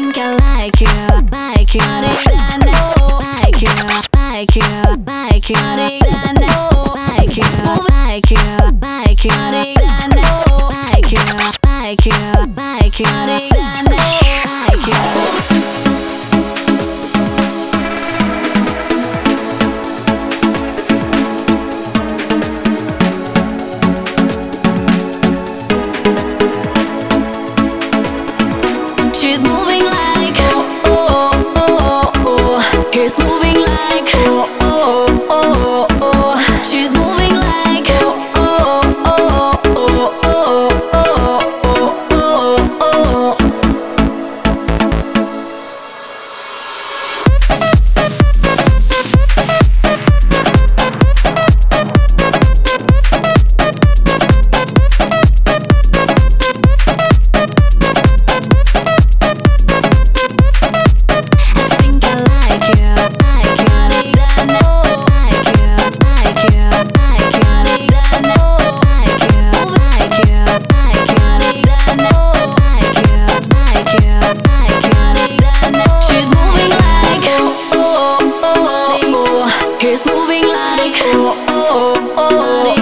think I like you, like you. I know, like you, like you, like you. I know, like you, like you, like you. I know, like you, like you, like you. I know, like you. He's moving It's moving like oh oh oh. oh.